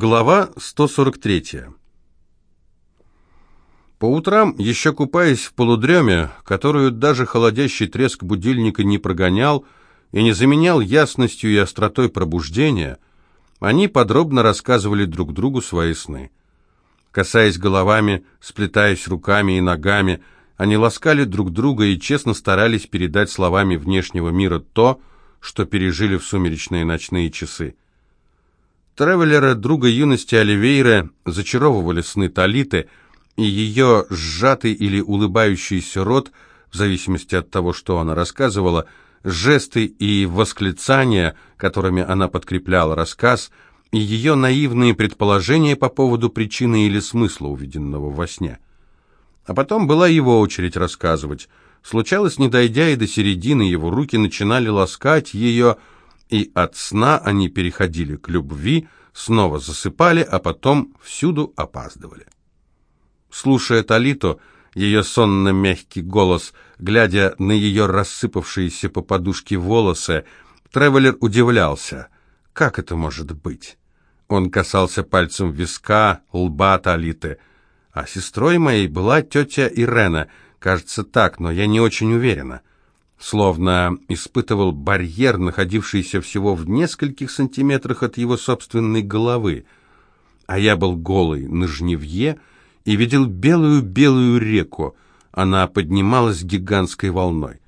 Глава 143. По утрам, еще купаясь в полудреме, которую даже холодящий треск будильника не прогонял и не заменял ясностью и остротой пробуждения, они подробно рассказывали друг другу свои сны. Касаясь головами, сплетаясь руками и ногами, они ласкали друг друга и честно старались передать словами внешнего мира то, что пережили в сумеречные ночные часы. Тревелера, друга юности Оливейра, зачаровывали сны Талиты, и ее сжатый или улыбающийся рот, в зависимости от того, что она рассказывала, жесты и восклицания, которыми она подкрепляла рассказ, и ее наивные предположения по поводу причины или смысла увиденного во сне. А потом была его очередь рассказывать. Случалось, не дойдя и до середины, его руки начинали ласкать ее, и от сна они переходили к любви, снова засыпали, а потом всюду опаздывали. Слушая Талиту, ее сонно-мягкий голос, глядя на ее рассыпавшиеся по подушке волосы, Тревелер удивлялся. Как это может быть? Он касался пальцем виска, лба Талиты. А сестрой моей была тетя Ирена, кажется так, но я не очень уверена словно испытывал барьер, находившийся всего в нескольких сантиметрах от его собственной головы. А я был голый на жневье и видел белую-белую реку. Она поднималась гигантской волной.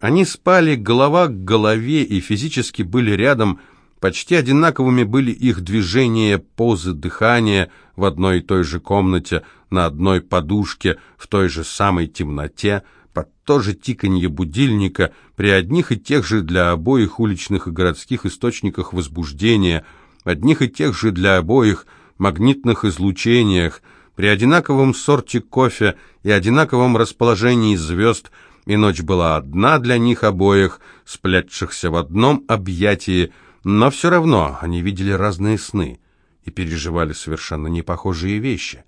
Они спали голова к голове и физически были рядом, почти одинаковыми были их движения, позы, дыхания в одной и той же комнате, на одной подушке, в той же самой темноте — под то же тиканье будильника, при одних и тех же для обоих уличных и городских источниках возбуждения, одних и тех же для обоих магнитных излучениях, при одинаковом сорте кофе и одинаковом расположении звезд, и ночь была одна для них обоих, сплетшихся в одном объятии, но все равно они видели разные сны и переживали совершенно непохожие вещи.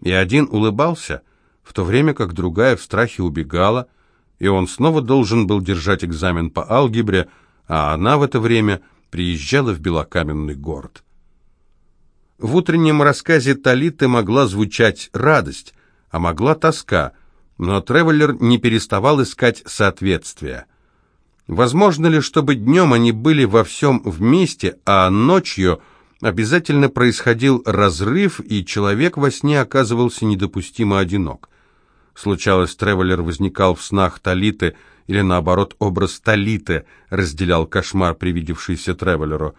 И один улыбался, в то время как другая в страхе убегала, и он снова должен был держать экзамен по алгебре, а она в это время приезжала в белокаменный город. В утреннем рассказе Талиты могла звучать радость, а могла тоска, но Тревеллер не переставал искать соответствия. Возможно ли, чтобы днем они были во всем вместе, а ночью обязательно происходил разрыв, и человек во сне оказывался недопустимо одинок? Случалось, Тревелер возникал в снах Талиты, или наоборот, образ Талиты разделял кошмар, привидевшийся Тревелеру.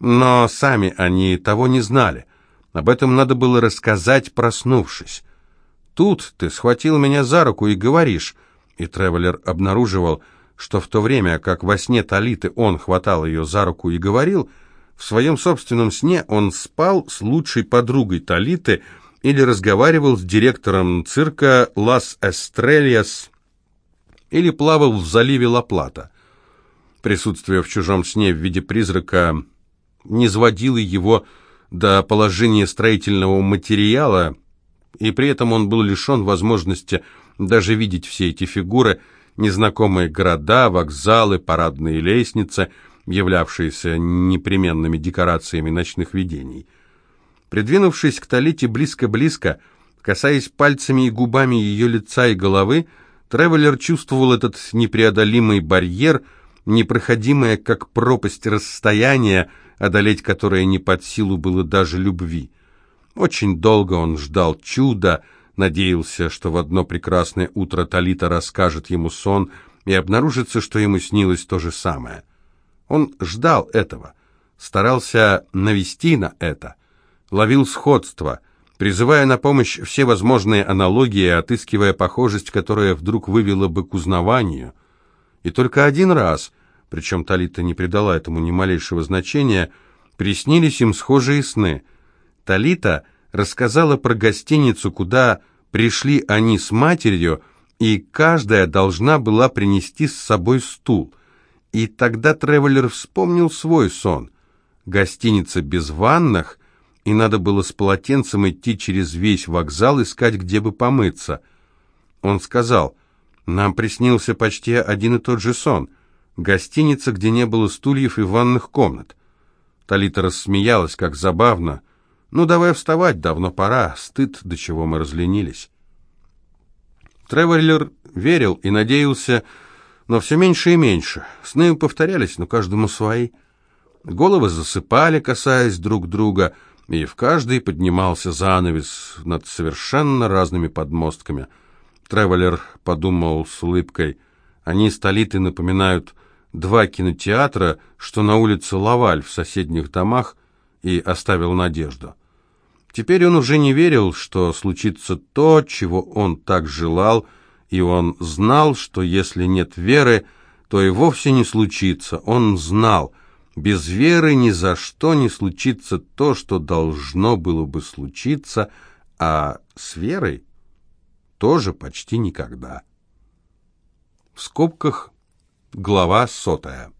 Но сами они того не знали. Об этом надо было рассказать, проснувшись. «Тут ты схватил меня за руку и говоришь», и Тревелер обнаруживал, что в то время, как во сне Талиты он хватал ее за руку и говорил, в своем собственном сне он спал с лучшей подругой Талиты – или разговаривал с директором цирка Лас Эстрельяс, или плавал в заливе Ла-Плата. Присутствие в чужом сне в виде призрака не сводило его до положения строительного материала, и при этом он был лишен возможности даже видеть все эти фигуры, незнакомые города, вокзалы, парадные лестницы, являвшиеся непременными декорациями ночных видений – Придвинувшись к Талите близко-близко, касаясь пальцами и губами ее лица и головы, Тревелер чувствовал этот непреодолимый барьер, непроходимое, как пропасть расстояние, одолеть которое не под силу было даже любви. Очень долго он ждал чуда, надеялся, что в одно прекрасное утро Талита расскажет ему сон, и обнаружится, что ему снилось то же самое. Он ждал этого, старался навести на это ловил сходство, призывая на помощь все возможные аналогии, отыскивая похожесть, которая вдруг вывела бы к узнаванию. И только один раз, причем Талита не придала этому ни малейшего значения, приснились им схожие сны. Талита рассказала про гостиницу, куда пришли они с матерью, и каждая должна была принести с собой стул. И тогда Тревелер вспомнил свой сон. Гостиница без ваннах и надо было с полотенцем идти через весь вокзал, искать, где бы помыться. Он сказал, нам приснился почти один и тот же сон. Гостиница, где не было стульев и ванных комнат. Талита рассмеялась, как забавно. «Ну, давай вставать, давно пора. Стыд, до чего мы разленились». Тревеллер верил и надеялся, но все меньше и меньше. Сны повторялись, но каждому свои. Головы засыпали, касаясь друг друга, и в каждой поднимался занавес над совершенно разными подмостками. Тревеллер подумал с улыбкой, они столиты напоминают два кинотеатра, что на улице Лаваль в соседних домах, и оставил надежду. Теперь он уже не верил, что случится то, чего он так желал, и он знал, что если нет веры, то и вовсе не случится. Он знал, без веры ни за что не случится то, что должно было бы случиться, а с верой тоже почти никогда. В скобках Глава сотая.